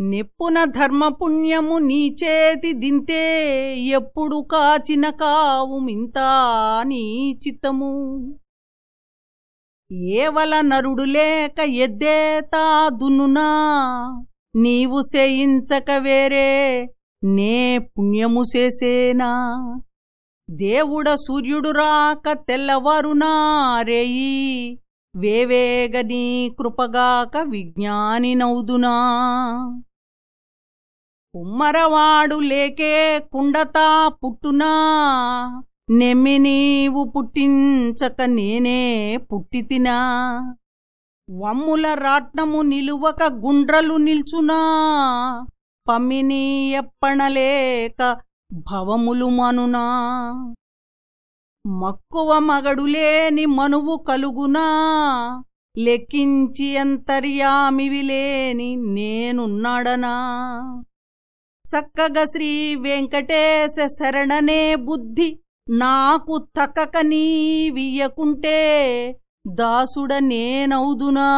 నెప్పున ధర్మపుణ్యము నీచేతి దింతే ఎప్పుడు కాచిన కావు మింతా నీ చిత్తము. ఏవల నరుడు లేక ఎద్దేతా దున్నునా నీవు సేయించక వేరే నే పుణ్యము చేసేనా. దేవుడ సూర్యుడు రాక తెల్లవారునా రేయి వేవేగనీ కృపగాక విజ్ఞాని నౌదునా. కుమ్మరవాడు లేకే కుండతా పుట్టునా. నెమ్మి నీవు పుట్టించక నేనే పుట్టితినా. వమ్ముల రాట్నము నిలువక గుండ్రలు నిల్చునా. పమ్మిని ఎప్పణలేక భవములు మనునా. మక్కువ మగడులేని మనువు కలుగునా? లెక్కించి అంతర్యామివి లేని నేనున్నాడనా? చక్కగా శ్రీ వెంకటేశ శరణనే బుద్ధి నాకు తక్కక నీవియ్యకుంటే దాసుడ నేనౌదునా